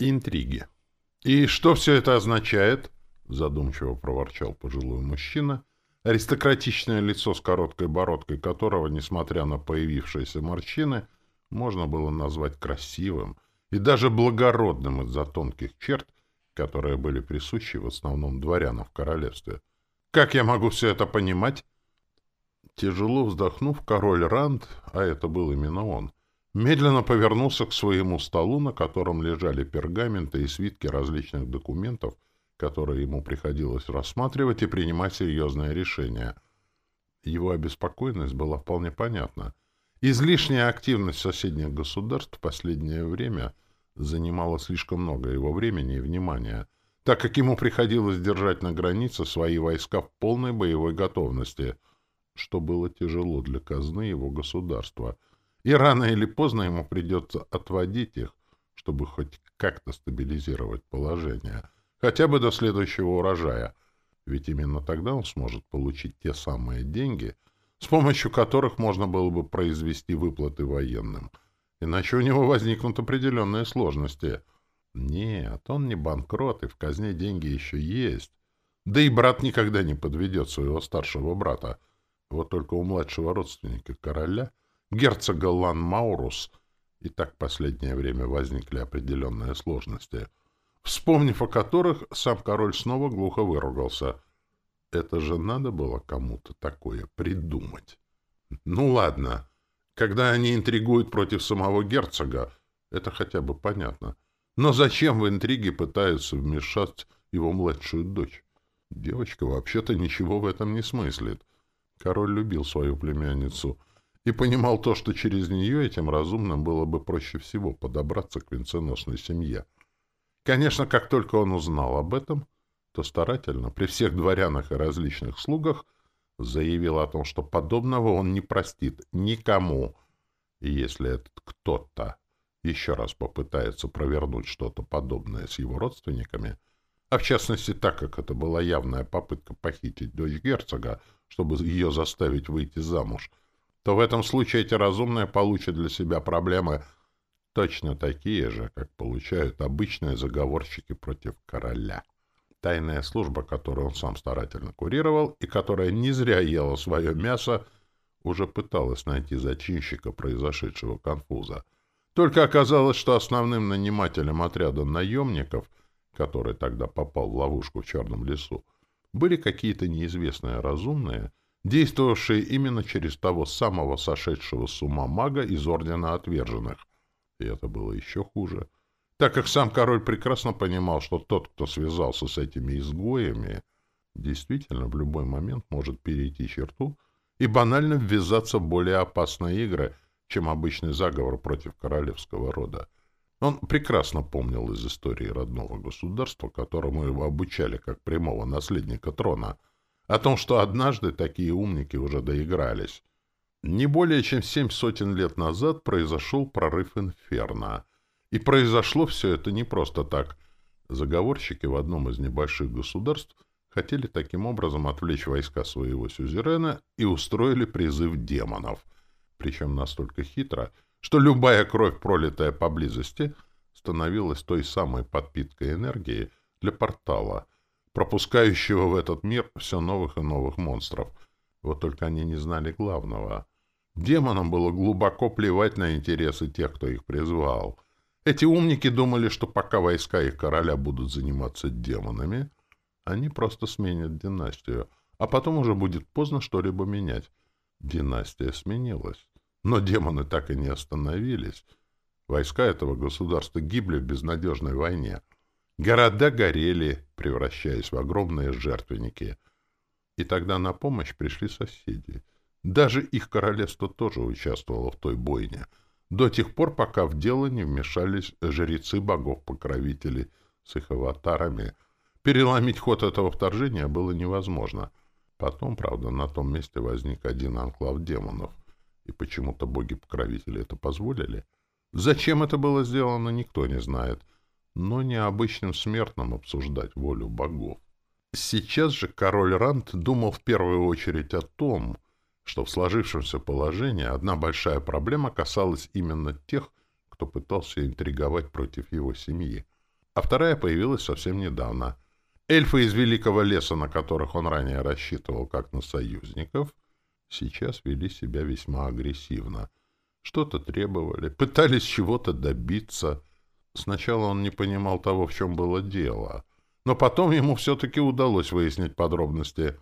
Интриги. «И что все это означает?» — задумчиво проворчал пожилой мужчина, аристократичное лицо с короткой бородкой которого, несмотря на появившиеся морщины, можно было назвать красивым и даже благородным из-за тонких черт, которые были присущи в основном дворянам в королевстве. «Как я могу все это понимать?» Тяжело вздохнув, король Ранд, а это был именно он, медленно повернулся к своему столу, на котором лежали пергаменты и свитки различных документов, которые ему приходилось рассматривать и принимать серьезные решения. Его обеспокоенность была вполне понятна. Излишняя активность соседних государств в последнее время занимала слишком много его времени и внимания, так как ему приходилось держать на границе свои войска в полной боевой готовности, что было тяжело для казны его государства — и рано или поздно ему придется отводить их, чтобы хоть как-то стабилизировать положение, хотя бы до следующего урожая, ведь именно тогда он сможет получить те самые деньги, с помощью которых можно было бы произвести выплаты военным. Иначе у него возникнут определенные сложности. Нет, он не банкрот, и в казне деньги еще есть. Да и брат никогда не подведет своего старшего брата. Вот только у младшего родственника короля — герцога Лан-Маурус, и так последнее время возникли определенные сложности, вспомнив о которых, сам король снова глухо выругался. Это же надо было кому-то такое придумать. Ну ладно, когда они интригуют против самого герцога, это хотя бы понятно. Но зачем в интриги пытаются вмешать его младшую дочь? Девочка вообще-то ничего в этом не смыслит. Король любил свою племянницу — и понимал то, что через нее этим разумным было бы проще всего подобраться к венценосной семье. Конечно, как только он узнал об этом, то старательно, при всех дворянах и различных слугах, заявил о том, что подобного он не простит никому. И если этот кто-то еще раз попытается провернуть что-то подобное с его родственниками, а в частности так, как это была явная попытка похитить дочь герцога, чтобы ее заставить выйти замуж, то в этом случае эти разумные получат для себя проблемы точно такие же, как получают обычные заговорщики против короля. Тайная служба, которую он сам старательно курировал и которая не зря ела свое мясо, уже пыталась найти зачинщика произошедшего конфуза. Только оказалось, что основным нанимателем отряда наемников, который тогда попал в ловушку в Черном лесу, были какие-то неизвестные разумные, действовавшие именно через того самого сошедшего с ума мага из Ордена Отверженных. И это было еще хуже, так как сам король прекрасно понимал, что тот, кто связался с этими изгоями, действительно в любой момент может перейти черту и банально ввязаться в более опасные игры, чем обычный заговор против королевского рода. Он прекрасно помнил из истории родного государства, которому его обучали как прямого наследника трона — о том, что однажды такие умники уже доигрались. Не более чем семь сотен лет назад произошел прорыв Инферно. И произошло все это не просто так. Заговорщики в одном из небольших государств хотели таким образом отвлечь войска своего сюзерена и устроили призыв демонов. Причем настолько хитро, что любая кровь, пролитая поблизости, становилась той самой подпиткой энергии для портала — пропускающего в этот мир все новых и новых монстров. Вот только они не знали главного. Демонам было глубоко плевать на интересы тех, кто их призвал. Эти умники думали, что пока войска их короля будут заниматься демонами, они просто сменят династию, а потом уже будет поздно что-либо менять. Династия сменилась. Но демоны так и не остановились. Войска этого государства гибли в безнадежной войне — Города горели, превращаясь в огромные жертвенники. И тогда на помощь пришли соседи. Даже их королевство тоже участвовало в той бойне, до тех пор, пока в дело не вмешались жрецы богов-покровителей с их аватарами. Переломить ход этого вторжения было невозможно. Потом, правда, на том месте возник один анклав демонов, и почему-то боги-покровители это позволили. Зачем это было сделано, никто не знает — но не обычным смертным обсуждать волю богов. Сейчас же король Рант думал в первую очередь о том, что в сложившемся положении одна большая проблема касалась именно тех, кто пытался интриговать против его семьи. а вторая появилась совсем недавно. Эльфы из Великого Леса, на которых он ранее рассчитывал как на союзников, сейчас вели себя весьма агрессивно. Что-то требовали, пытались чего-то добиться. Сначала он не понимал того, в чем было дело, но потом ему все-таки удалось выяснить подробности.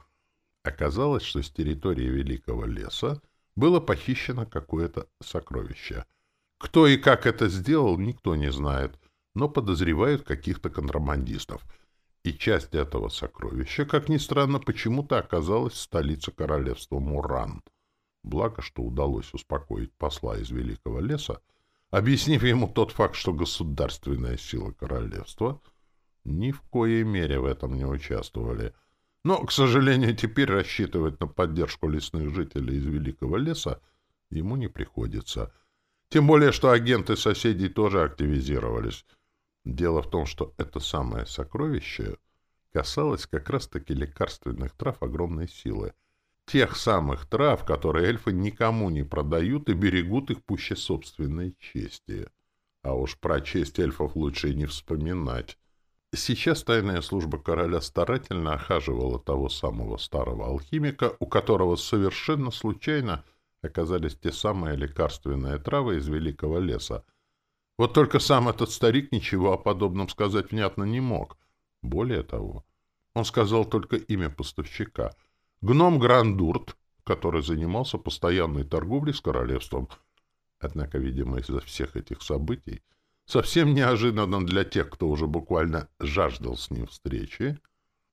Оказалось, что с территории Великого Леса было похищено какое-то сокровище. Кто и как это сделал, никто не знает, но подозревают каких-то контрабандистов — и часть этого сокровища, как ни странно, почему-то оказалась в столице королевства Муран. Благо, что удалось успокоить посла из Великого леса, объяснив ему тот факт, что государственная сила королевства ни в коей мере в этом не участвовали. Но, к сожалению, теперь рассчитывать на поддержку лесных жителей из Великого леса ему не приходится. Тем более, что агенты соседей тоже активизировались — Дело в том, что это самое сокровище касалось как раз-таки лекарственных трав огромной силы. Тех самых трав, которые эльфы никому не продают и берегут их пуще собственной чести. А уж про честь эльфов лучше и не вспоминать. Сейчас тайная служба короля старательно охаживала того самого старого алхимика, у которого совершенно случайно оказались те самые лекарственные травы из великого леса — вот только сам этот старик ничего о подобном сказать внятно не мог. Более того, он сказал только имя поставщика. Гном Грандурт, который занимался постоянной торговлей с королевством. Однако, видимо, из-за всех этих событий, совсем неожиданно для тех, кто уже буквально жаждал с ним встречи,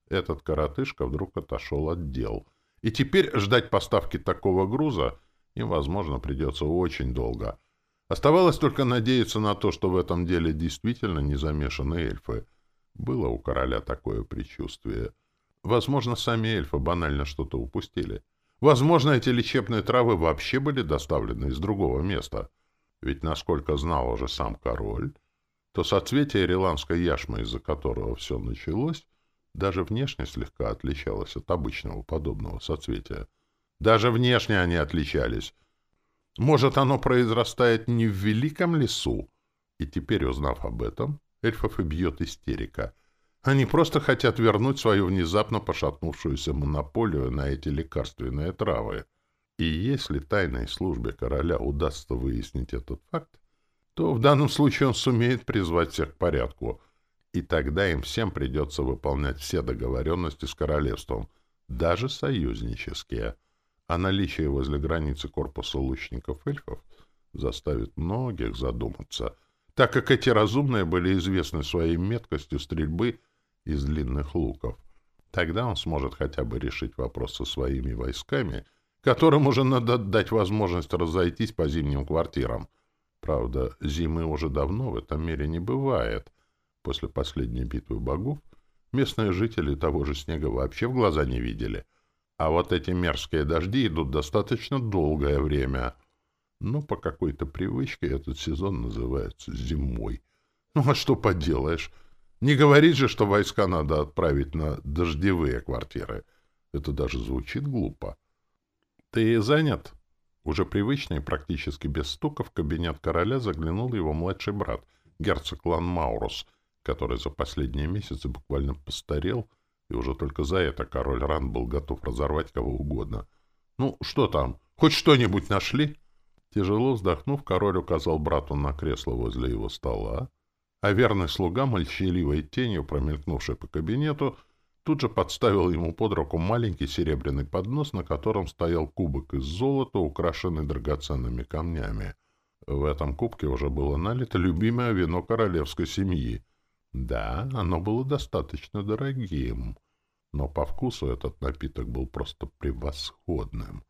этот коротышка вдруг отошел от дел. И теперь ждать поставки такого груза им, возможно, придется очень долго — Оставалось только надеяться на то, что в этом деле действительно не замешаны эльфы. Было у короля такое предчувствие. Возможно, сами эльфы банально что-то упустили. Возможно, эти лечебные травы вообще были доставлены из другого места. Ведь, насколько знал уже сам король, то соцветие риландской яшмы, из-за которого все началось, даже внешне слегка отличалось от обычного подобного соцветия. Даже внешне они отличались — может, оно произрастает не в великом лесу? И теперь, узнав об этом, эльфов и бьет истерика. Они просто хотят вернуть свою внезапно пошатнувшуюся монополию на эти лекарственные травы. И если тайной службе короля удастся выяснить этот факт, то в данном случае он сумеет призвать всех к порядку, и тогда им всем придется выполнять все договоренности с королевством, даже союзнические. А наличие возле границы корпуса лучников-эльфов заставит многих задуматься, так как эти разумные были известны своей меткостью стрельбы из длинных луков. Тогда он сможет хотя бы решить вопрос со своими войсками, которым уже надо дать возможность разойтись по зимним квартирам. Правда, зимы уже давно в этом мире не бывает. После последней битвы богов местные жители того же снега вообще в глаза не видели — а вот эти мерзкие дожди идут достаточно долгое время. Но по какой-то привычке этот сезон называется зимой. Ну а что поделаешь? Не говорить же, что войска надо отправить на дождевые квартиры. Это даже звучит глупо. Ты занят? Уже привычный, практически без стука, в кабинет короля заглянул его младший брат, герцог Лан Маурус, который за последние месяцы буквально постарел и уже только за это король Ран был готов разорвать кого угодно. «Ну, что там? Хоть что-нибудь нашли?» Тяжело вздохнув, король указал брату на кресло возле его стола, а верный слуга, молчаливой тенью, промелькнувший по кабинету, тут же подставил ему под руку маленький серебряный поднос, на котором стоял кубок из золота, украшенный драгоценными камнями. В этом кубке уже было налито любимое вино королевской семьи — да, оно было достаточно дорогим, но по вкусу этот напиток был просто превосходным.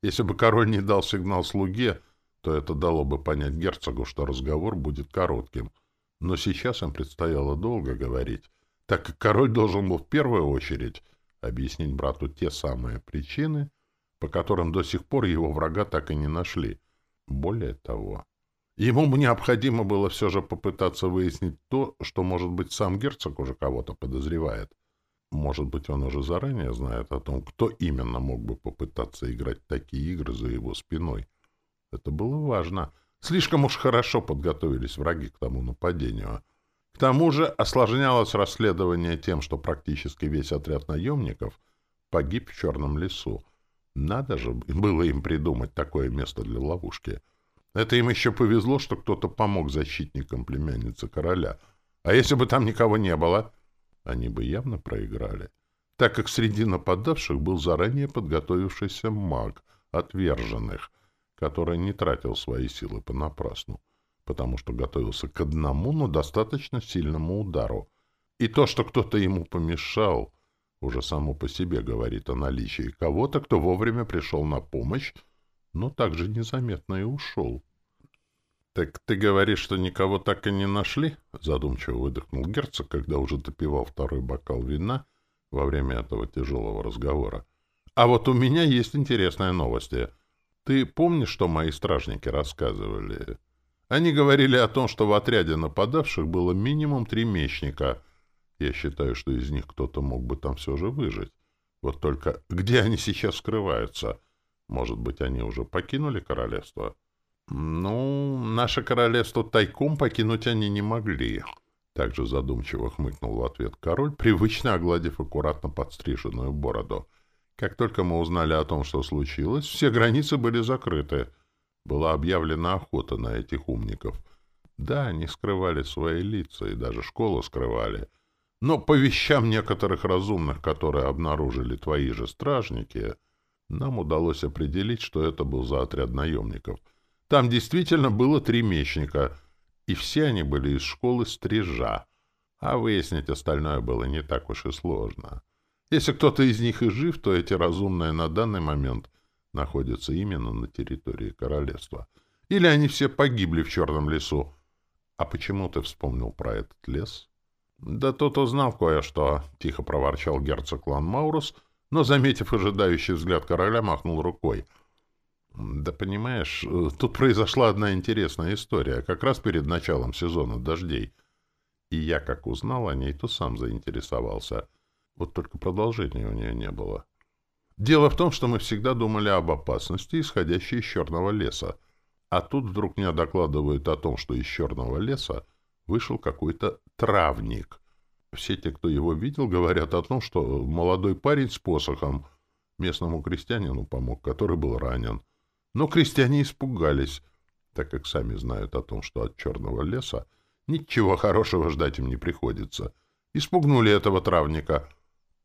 Если бы король не дал сигнал слуге, то это дало бы понять герцогу, что разговор будет коротким. Но сейчас им предстояло долго говорить, так как король должен был в первую очередь объяснить брату те самые причины, по которым до сих пор его врага так и не нашли. Более того, Ему необходимо было все же попытаться выяснить то, что, может быть, сам герцог уже кого-то подозревает. Может быть, он уже заранее знает о том, кто именно мог бы попытаться играть такие игры за его спиной. Это было важно. Слишком уж хорошо подготовились враги к тому нападению. К тому же осложнялось расследование тем, что практически весь отряд наемников погиб в Черном лесу. Надо же было им придумать такое место для ловушки. Это им еще повезло, что кто-то помог защитникам племянницы короля. А если бы там никого не было, они бы явно проиграли, так как среди нападавших был заранее подготовившийся маг отверженных, который не тратил свои силы понапрасну потому что готовился к одному, но достаточно сильному удару. И то, что кто-то ему помешал, уже само по себе говорит о наличии кого-то, кто вовремя пришел на помощь, но также незаметно и ушел. — Так ты говоришь, что никого так и не нашли? — задумчиво выдохнул герцог, когда уже допивал второй бокал вина во время этого тяжелого разговора. — А вот у меня есть интересная новость. Ты помнишь, что мои стражники рассказывали? — они говорили о том, что в отряде нападавших было минимум три мечника. Я считаю, что из них кто-то мог бы там все же выжить. Вот только где они сейчас скрываются? Может быть, они уже покинули королевство? Ну, наше королевство тайком покинуть они не могли. Также задумчиво хмыкнул в ответ король, привычно огладив аккуратно подстриженную бороду. Как только мы узнали о том, что случилось, все границы были закрыты — была объявлена охота на этих умников. Да, они скрывали свои лица, и даже школу скрывали. Но по вещам некоторых разумных, которые обнаружили твои же стражники, нам удалось определить, что это был за отряд наемников. Там действительно было три мечника, и все они были из школы стрижа. А выяснить остальное было не так уж и сложно. Если кто-то из них и жив, то эти разумные на данный момент — находятся именно на территории королевства. Или они все погибли в Черном лесу. А почему ты вспомнил про этот лес? Да тот узнал кое-что, — тихо проворчал герцог Лан Маурус, но, заметив ожидающий взгляд короля, махнул рукой. Да понимаешь, тут произошла одна интересная история, как раз перед началом сезона дождей. И я, как узнал о ней, то сам заинтересовался. Вот только продолжения у нее не было. — Дело в том, что мы всегда думали об опасности, исходящей из черного леса. А тут вдруг мне докладывают о том, что из черного леса вышел какой-то травник. Все те, кто его видел, говорят о том, что молодой парень с посохом местному крестьянину помог, который был ранен. Но крестьяне испугались, так как сами знают о том, что от черного леса ничего хорошего ждать им не приходится. Испугнули этого травника,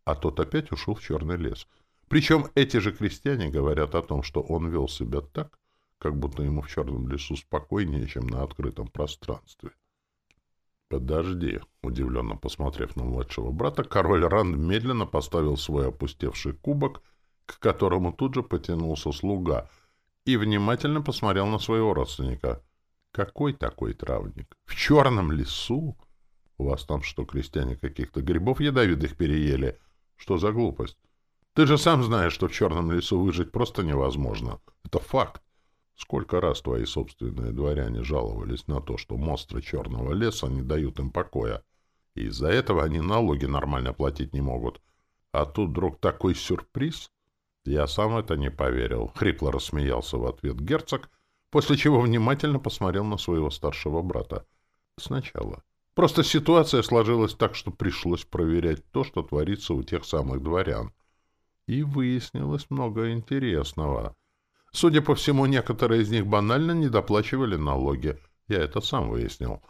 а тот опять ушел в черный лес — причем эти же крестьяне говорят о том, что он вел себя так, как будто ему в черном лесу спокойнее, чем на открытом пространстве. «Подожди», — удивленно посмотрев на младшего брата, король Ранд медленно поставил свой опустевший кубок, к которому тут же потянулся слуга, и внимательно посмотрел на своего родственника. «Какой такой травник? В черном лесу? У вас там что, крестьяне каких-то грибов ядовитых переели? Что за глупость? Ты же сам знаешь, что в черном лесу выжить просто невозможно. Это факт. Сколько раз твои собственные дворяне жаловались на то, что монстры черного леса не дают им покоя. И из-за этого они налоги нормально платить не могут. А тут вдруг такой сюрприз. Я сам это не поверил. Хрипло рассмеялся в ответ герцог, после чего внимательно посмотрел на своего старшего брата. Сначала. Просто ситуация сложилась так, что пришлось проверять то, что творится у тех самых дворян и выяснилось много интересного. Судя по всему, некоторые из них банально недоплачивали налоги. Я это сам выяснил.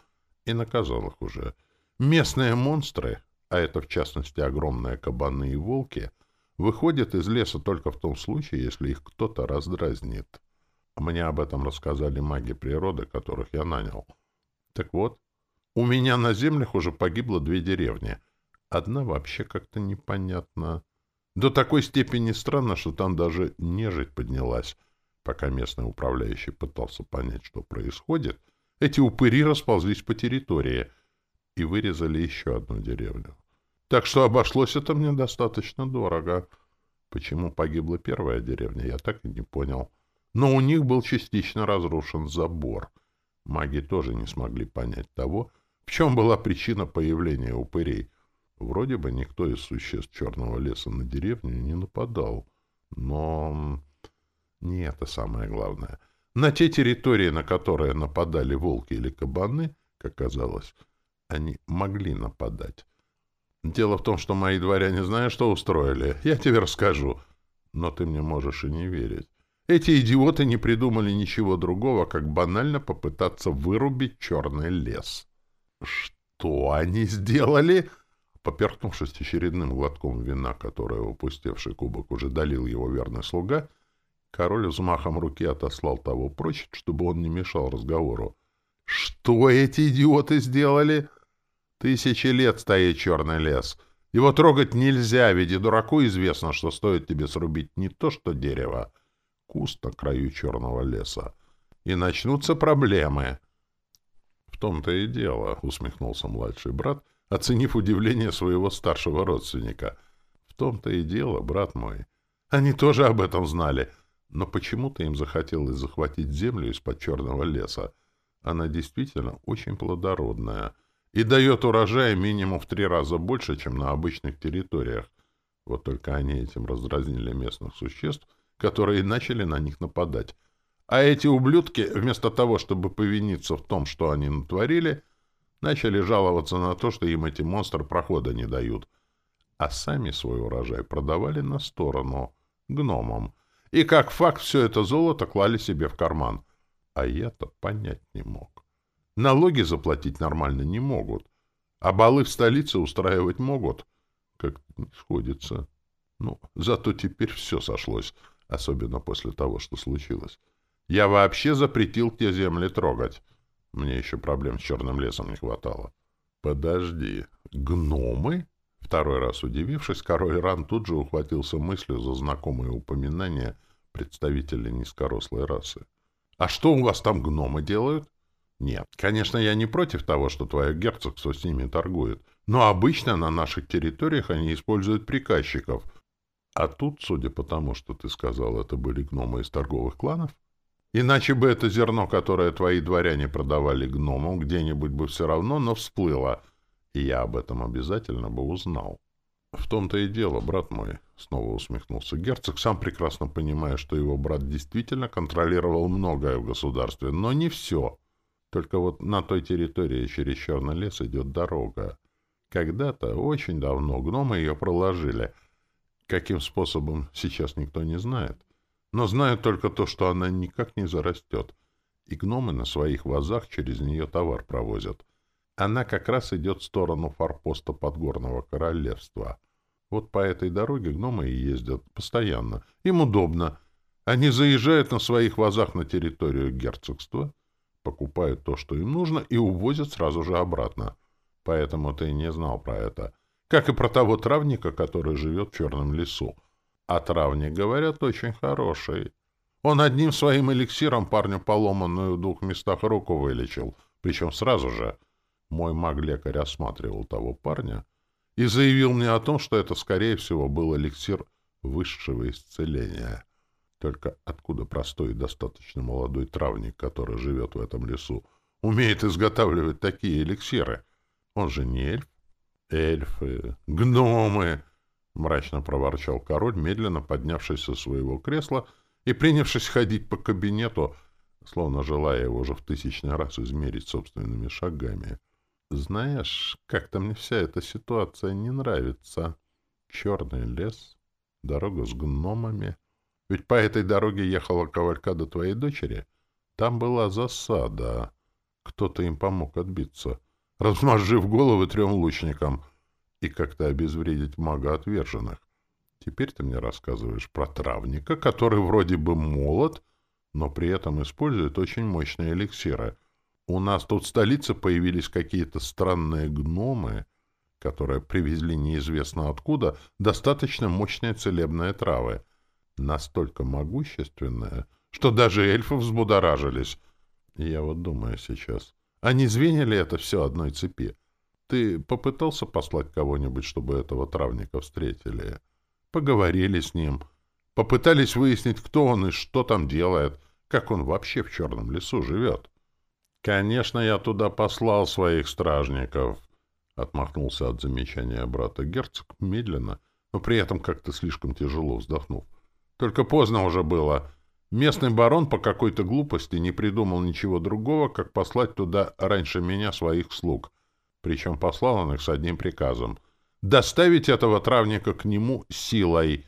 И наказал их уже. Местные монстры, а это в частности огромные кабаны и волки, выходят из леса только в том случае, если их кто-то раздразнит. Мне об этом рассказали маги природы, которых я нанял. Так вот, у меня на землях уже погибло две деревни. Одна вообще как-то непонятно. До такой степени странно, что там даже нежить поднялась. Пока местный управляющий пытался понять, что происходит, эти упыри расползлись по территории и вырезали еще одну деревню. Так что обошлось это мне достаточно дорого. Почему погибла первая деревня, я так и не понял. Но у них был частично разрушен забор. Маги тоже не смогли понять того, в чем была причина появления упырей — Вроде бы никто из существ черного леса на деревню не нападал. Но не это самое главное. На те территории, на которые нападали волки или кабаны, как казалось, Они могли нападать. Дело в том, что мои дворяне знают, что устроили. Я тебе расскажу. Но ты мне можешь и не верить. Эти идиоты не придумали ничего другого, как банально попытаться вырубить черный лес. Что они сделали? Поперхнувшись очередным глотком вина, которое упустевший кубок уже долил его верный слуга, король взмахом руки отослал того прочь, чтобы он не мешал разговору. «Что эти идиоты сделали?» Тысячи лет стоит черный лес. Его трогать нельзя, ведь и дураку известно, что стоит тебе срубить не то что дерево, куст на краю черного леса. И начнутся проблемы. — В том-то и дело, — усмехнулся младший брат, оценив удивление своего старшего родственника. — В том-то и дело, брат мой. Они тоже об этом знали. Но почему-то им захотелось захватить землю из-под черного леса. Она действительно очень плодородная — и дает урожай минимум в три раза больше, чем на обычных территориях. Вот только они этим раздразнили местных существ, которые начали на них нападать. А эти ублюдки, вместо того, чтобы повиниться в том, что они натворили, начали жаловаться на то, что им эти монстры прохода не дают. А сами свой урожай продавали на сторону, гномам. И как факт все это золото клали себе в карман. А я-то понять не мог. Налоги заплатить нормально не могут. А балы в столице устраивать могут. Как сходится. Ну, зато теперь все сошлось. Особенно после того, что случилось. Я вообще запретил те земли трогать. Мне еще проблем с черным лесом не хватало. Подожди, гномы? Второй раз удивившись, король Ран тут же ухватился мыслью за знакомые упоминания представителей низкорослой расы. «А что у вас там гномы делают?» Нет, конечно, я не против того, что твое герцогство с ними торгует, но обычно на наших территориях они используют приказчиков. А тут, судя по тому, что ты сказал, это были гномы из торговых кланов? Иначе бы это зерно, которое твои дворяне продавали гномам, где-нибудь бы все равно, но всплыло, и я об этом обязательно бы узнал. В том-то и дело, брат мой, — снова усмехнулся герцог, сам прекрасно понимая, что его брат действительно контролировал многое в государстве, но не все — только вот на той территории через черный лес идет дорога. Когда-то, очень давно, гномы ее проложили. Каким способом, сейчас никто не знает. Но знают только то, что она никак не зарастет. И гномы на своих вазах через нее товар провозят. Она как раз идет в сторону форпоста Подгорного Королевства. Вот по этой дороге гномы и ездят постоянно. Им удобно. Они заезжают на своих вазах на территорию герцогства — покупают то, что им нужно, и увозят сразу же обратно. Поэтому ты не знал про это. Как и про того травника, который живет в черном лесу. А травник, говорят, очень хороший. Он одним своим эликсиром парню поломанную в двух местах руку вылечил, причем сразу же. Мой маг-лекарь осматривал того парня и заявил мне о том, что это, скорее всего, был эликсир высшего исцеления. Только откуда простой и достаточно молодой травник, который живет в этом лесу, умеет изготавливать такие эликсиры? Он же не эльф. Эльфы, гномы, — мрачно проворчал король, медленно поднявшись со своего кресла и принявшись ходить по кабинету, словно желая его уже в тысячный раз измерить собственными шагами. Знаешь, как-то мне вся эта ситуация не нравится. Черный лес, дорога с гномами — ведь по этой дороге ехала кавалькада твоей дочери. Там была засада. Кто-то им помог отбиться, размозжив головы трем лучникам и как-то обезвредить мага отверженных. Теперь ты мне рассказываешь про травника, который вроде бы молод, но при этом использует очень мощные эликсиры. У нас тут в столице появились какие-то странные гномы, которые привезли неизвестно откуда достаточно мощные целебные травы настолько могущественная, что даже эльфы взбудоражились. Я вот думаю сейчас, а не звенья это все одной цепи? Ты попытался послать кого-нибудь, чтобы этого травника встретили? Поговорили с ним, попытались выяснить, кто он и что там делает, как он вообще в черном лесу живет. Конечно, я туда послал своих стражников, — отмахнулся от замечания брата герцог медленно, но при этом как-то слишком тяжело вздохнув. Только поздно уже было. Местный барон по какой-то глупости не придумал ничего другого, как послать туда раньше меня своих слуг. Причем их с одним приказом — доставить этого травника к нему силой.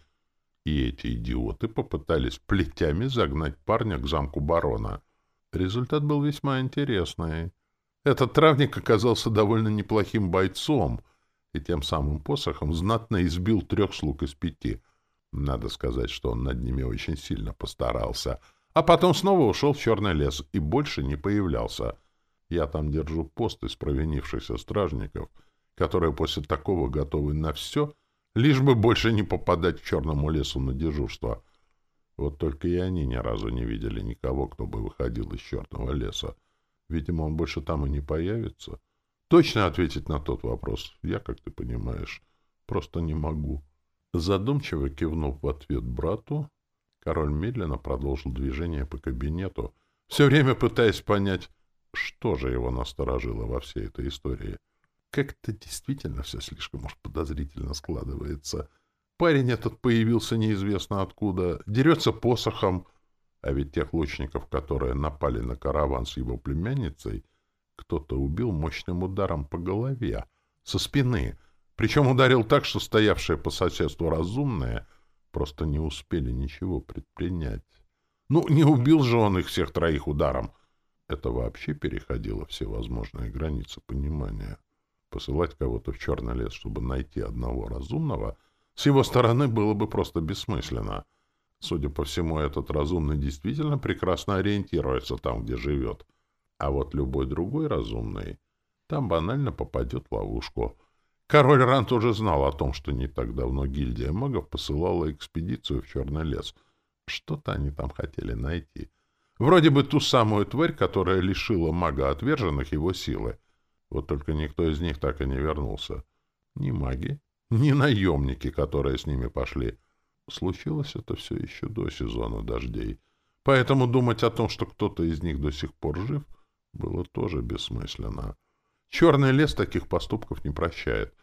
И эти идиоты попытались плетями загнать парня к замку барона. Результат был весьма интересный. Этот травник оказался довольно неплохим бойцом и тем самым посохом знатно избил трех слуг из пяти. Надо сказать, что он над ними очень сильно постарался. А потом снова ушел в черный лес и больше не появлялся. Я там держу пост из провинившихся стражников, которые после такого готовы на все, лишь бы больше не попадать к черному лесу на дежурство. Вот только и они ни разу не видели никого, кто бы выходил из черного леса. Видимо, он больше там и не появится. Точно ответить на тот вопрос я, как ты понимаешь, просто не могу. Задумчиво кивнув в ответ брату, король медленно продолжил движение по кабинету, все время пытаясь понять, что же его насторожило во всей этой истории. Как-то действительно все слишком уж подозрительно складывается — Парень этот появился неизвестно откуда, дерется посохом, а ведь тех лучников, которые напали на караван с его племянницей, кто-то убил мощным ударом по голове, со спины, причем ударил так, что стоявшие по соседству разумные просто не успели ничего предпринять. Ну, не убил же он их всех троих ударом. Это вообще переходило все возможные границы понимания. Посылать кого-то в черный лес, чтобы найти одного разумного — с его стороны было бы просто бессмысленно. Судя по всему, этот разумный действительно прекрасно ориентируется там, где живет. А вот любой другой разумный там банально попадет в ловушку. Король Рант уже знал о том, что не так давно гильдия магов посылала экспедицию в Черный лес. Что-то они там хотели найти. Вроде бы ту самую тварь, которая лишила мага отверженных его силы. Вот только никто из них так и не вернулся. Ни маги, ни наемники, которые с ними пошли. Случилось это все еще до сезона дождей. Поэтому думать о том, что кто-то из них до сих пор жив, было тоже бессмысленно. Черный лес таких поступков не прощает.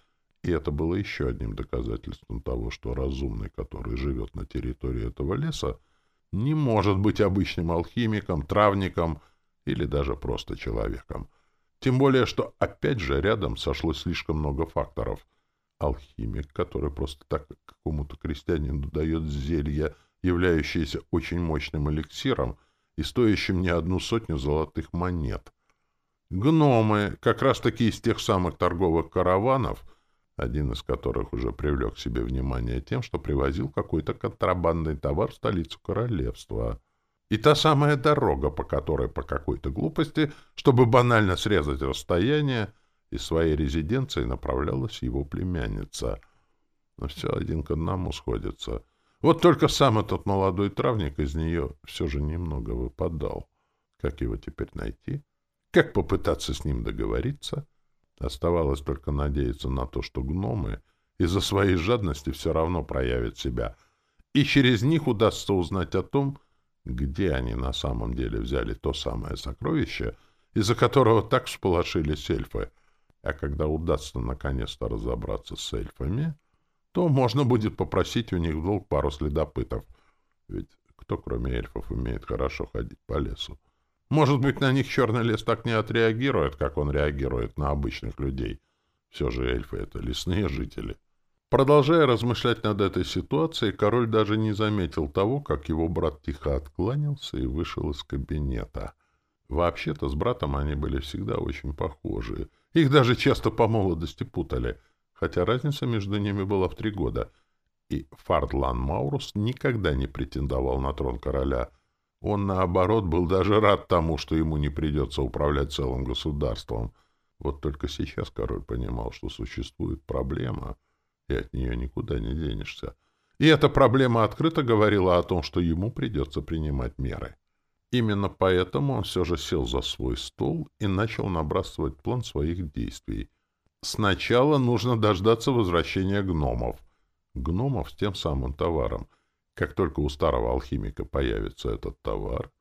И это было еще одним доказательством того, что разумный, который живет на территории этого леса, не может быть обычным алхимиком, травником или даже просто человеком. Тем более, что опять же рядом сошлось слишком много факторов — алхимик, который просто так какому-то крестьянину дает зелье, являющееся очень мощным эликсиром и стоящим не одну сотню золотых монет. Гномы, как раз-таки из тех самых торговых караванов, один из которых уже привлек к себе внимание тем, что привозил какой-то контрабандный товар в столицу королевства. И та самая дорога, по которой по какой-то глупости, чтобы банально срезать расстояние, из своей резиденции направлялась его племянница. Но все один к одному сходится. Вот только сам этот молодой травник из нее все же немного выпадал. Как его теперь найти? Как попытаться с ним договориться? Оставалось только надеяться на то, что гномы из-за своей жадности все равно проявят себя, и через них удастся узнать о том, где они на самом деле взяли то самое сокровище, из-за которого так всполошились эльфы — а когда удастся наконец-то разобраться с эльфами, то можно будет попросить у них долг пару следопытов. Ведь кто, кроме эльфов, умеет хорошо ходить по лесу? Может быть, на них черный лес так не отреагирует, как он реагирует на обычных людей. Все же эльфы — это лесные жители. Продолжая размышлять над этой ситуацией, король даже не заметил того, как его брат тихо откланялся и вышел из кабинета. Вообще-то с братом они были всегда очень похожи — их даже часто по молодости путали, хотя разница между ними была в три года. И Фардлан Маурус никогда не претендовал на трон короля. Он, наоборот, был даже рад тому, что ему не придется управлять целым государством. Вот только сейчас король понимал, что существует проблема, и от нее никуда не денешься. И эта проблема открыто говорила о том, что ему придется принимать меры. Именно поэтому он все же сел за свой стол и начал набрасывать план своих действий. Сначала нужно дождаться возвращения гномов. Гномов с тем самым товаром. Как только у старого алхимика появится этот товар,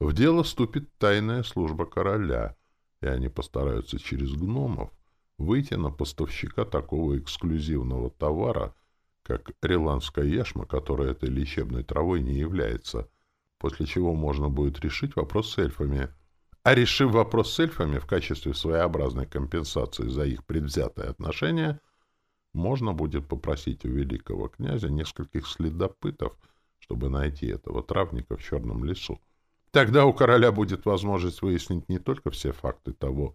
в дело вступит тайная служба короля, и они постараются через гномов выйти на поставщика такого эксклюзивного товара, как реландская яшма, которая этой лечебной травой не является — после чего можно будет решить вопрос с эльфами. А решив вопрос с эльфами в качестве своеобразной компенсации за их предвзятое отношение, можно будет попросить у великого князя нескольких следопытов, чтобы найти этого травника в черном лесу. Тогда у короля будет возможность выяснить не только все факты того,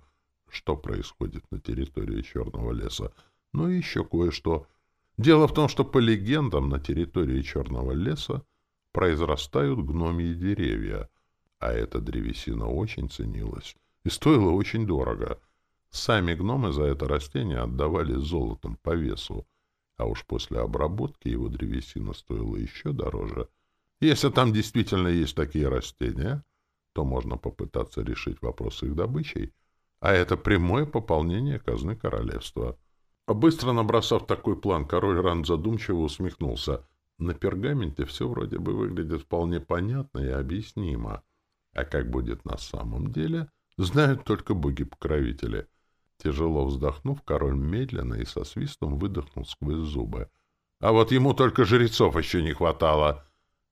что происходит на территории Черного леса, но и еще кое-что. Дело в том, что по легендам на территории Черного леса произрастают гномьи деревья, а эта древесина очень ценилась и стоила очень дорого. Сами гномы за это растение отдавали золотом по весу, а уж после обработки его древесина стоила еще дороже. Если там действительно есть такие растения, то можно попытаться решить вопрос их добычей, а это прямое пополнение казны королевства. Быстро набросав такой план, король Ран задумчиво усмехнулся. На пергаменте все вроде бы выглядит вполне понятно и объяснимо. А как будет на самом деле, знают только боги-покровители. Тяжело вздохнув, король медленно и со свистом выдохнул сквозь зубы. А вот ему только жрецов еще не хватало,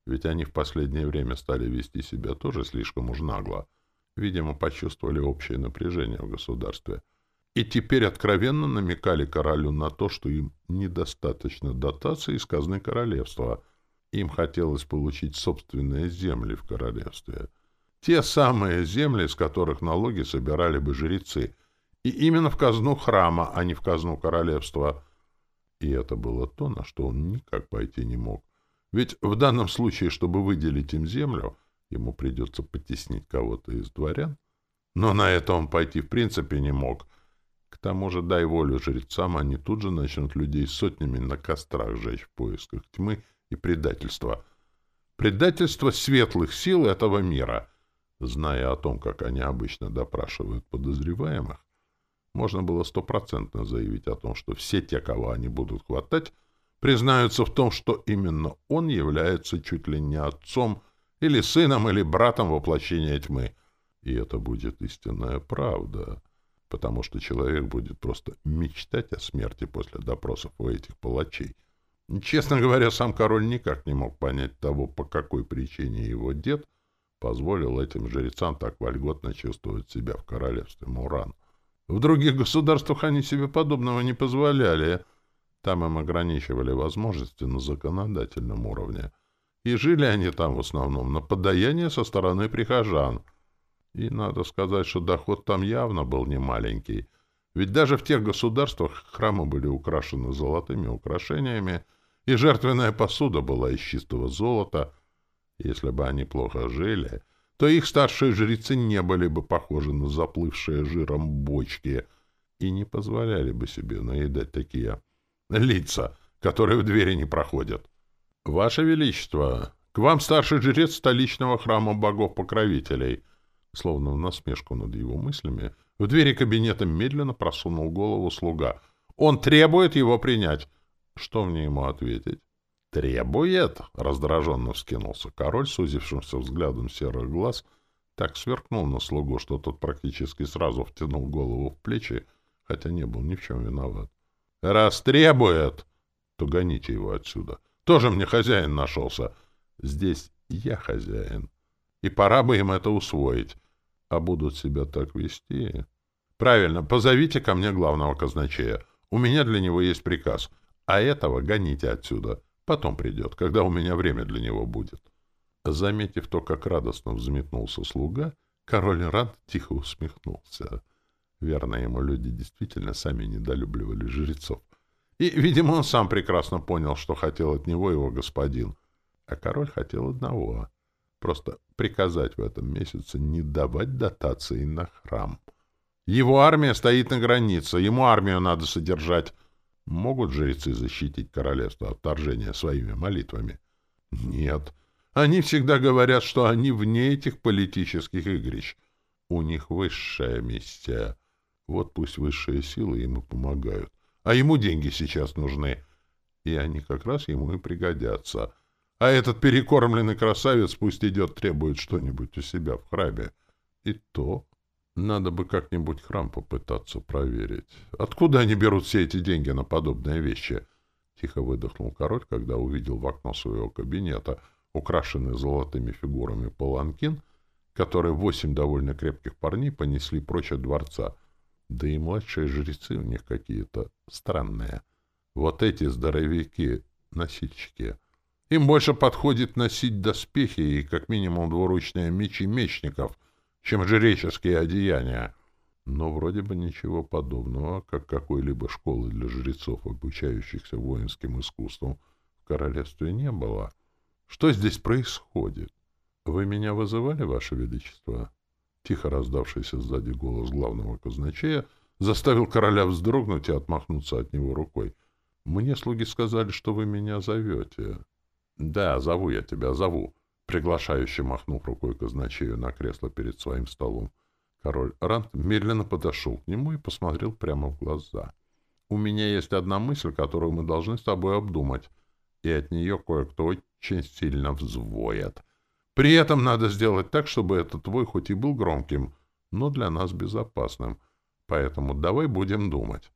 ведь они в последнее время стали вести себя тоже слишком уж нагло. Видимо, почувствовали общее напряжение в государстве. И теперь откровенно намекали королю на то, что им недостаточно дотации из казны королевства. Им хотелось получить собственные земли в королевстве. Те самые земли, из которых налоги собирали бы жрецы. И именно в казну храма, а не в казну королевства. И это было то, на что он никак пойти не мог. Ведь в данном случае, чтобы выделить им землю, ему придется потеснить кого-то из дворян. Но на это он пойти в принципе не мог. К тому же, дай волю жрецам, они тут же начнут людей сотнями на кострах жечь в поисках тьмы и предательства. Предательство светлых сил этого мира — Зная о том, как они обычно допрашивают подозреваемых, можно было стопроцентно заявить о том, что все те, кого они будут хватать, признаются в том, что именно он является чуть ли не отцом или сыном или братом воплощения тьмы. И это будет истинная правда, потому что человек будет просто мечтать о смерти после допросов у этих палачей. Честно говоря, сам король никак не мог понять того, по какой причине его дед — позволил этим жрецам так вольготно чувствовать себя в королевстве Муран. В других государствах они себе подобного не позволяли. Там им ограничивали возможности на законодательном уровне. И жили они там в основном на подаяние со стороны прихожан. И надо сказать, что доход там явно был немаленький. Ведь даже в тех государствах храмы были украшены золотыми украшениями, и жертвенная посуда была из чистого золота — если бы они плохо жили, то их старшие жрецы не были бы похожи на заплывшие жиром бочки и не позволяли бы себе наедать такие лица, которые в двери не проходят. «Ваше Величество, к вам старший жрец столичного храма богов-покровителей». Словно в насмешку над его мыслями, в двери кабинета медленно просунул голову слуга. «Он требует его принять». Что мне ему ответить? «Требует?» — раздраженно вскинулся король, сузившимся взглядом серых глаз, так сверкнул на слугу, что тот практически сразу втянул голову в плечи, хотя не был ни в чем виноват. «Раз требует, то гоните его отсюда. Тоже мне хозяин нашелся. Здесь я хозяин. И пора бы им это усвоить. А будут себя так вести...» «Правильно, позовите ко мне главного казначея. У меня для него есть приказ. А этого гоните отсюда». Потом придет, когда у меня время для него будет. Заметив то, как радостно взметнулся слуга, король Рад тихо усмехнулся. Верно, ему люди действительно сами недолюбливали жрецов. И, видимо, он сам прекрасно понял, что хотел от него его господин. А король хотел одного — просто приказать в этом месяце не давать дотации на храм. Его армия стоит на границе, ему армию надо содержать — Могут жрецы защитить королевство от вторжения своими молитвами? Нет. Они всегда говорят, что они вне этих политических игрищ. У них высшая миссия. Вот пусть высшие силы ему помогают. А ему деньги сейчас нужны. И они как раз ему и пригодятся. А этот перекормленный красавец пусть идет требует что-нибудь у себя в храме. И то надо бы как-нибудь храм попытаться проверить. Откуда они берут все эти деньги на подобные вещи? Тихо выдохнул король, когда увидел в окно своего кабинета, украшенный золотыми фигурами паланкин, который восемь довольно крепких парней понесли прочь от дворца. Да и младшие жрецы у них какие-то странные. Вот эти здоровяки, носильщики. Им больше подходит носить доспехи и как минимум двуручные мечи мечников, чем жреческие одеяния. Но вроде бы ничего подобного, как какой-либо школы для жрецов, обучающихся воинским искусствам, в королевстве не было. Что здесь происходит? Вы меня вызывали, Ваше Величество? Тихо раздавшийся сзади голос главного казначея заставил короля вздрогнуть и отмахнуться от него рукой. Мне слуги сказали, что вы меня зовете. Да, зову я тебя, зову. Приглашающе махнув рукой казначею на кресло перед своим столом. Король Рант медленно подошел к нему и посмотрел прямо в глаза. «У меня есть одна мысль, которую мы должны с тобой обдумать, и от нее кое-кто очень сильно взвоет. При этом надо сделать так, чтобы этот твой хоть и был громким, но для нас безопасным. Поэтому давай будем думать».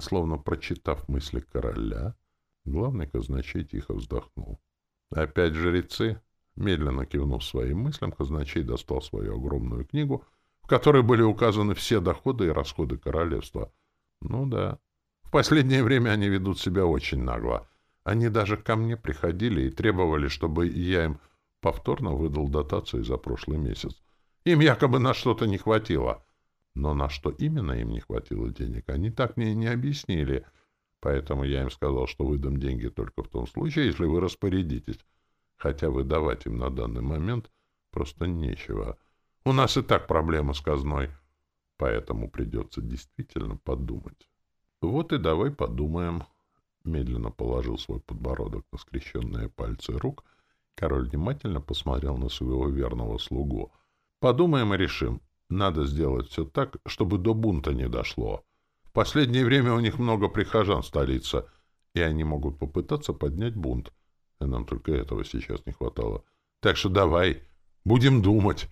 Словно прочитав мысли короля, главный казначей тихо вздохнул. «Опять жрецы?» Медленно кивнув своим мыслям, казначей достал свою огромную книгу — в которой были указаны все доходы и расходы королевства. Ну да. В последнее время они ведут себя очень нагло. Они даже ко мне приходили и требовали, чтобы я им повторно выдал дотацию за прошлый месяц. Им якобы на что-то не хватило. Но на что именно им не хватило денег, они так мне и не объяснили. Поэтому я им сказал, что выдам деньги только в том случае, если вы распорядитесь. Хотя выдавать им на данный момент просто нечего. У нас и так проблема с казной. Поэтому придется действительно подумать. Вот и давай подумаем. Медленно положил свой подбородок на скрещенные пальцы рук. Король внимательно посмотрел на своего верного слугу. Подумаем и решим. Надо сделать все так, чтобы до бунта не дошло. В последнее время у них много прихожан в столице, и они могут попытаться поднять бунт. Нам только этого сейчас не хватало. Так что давай, будем думать.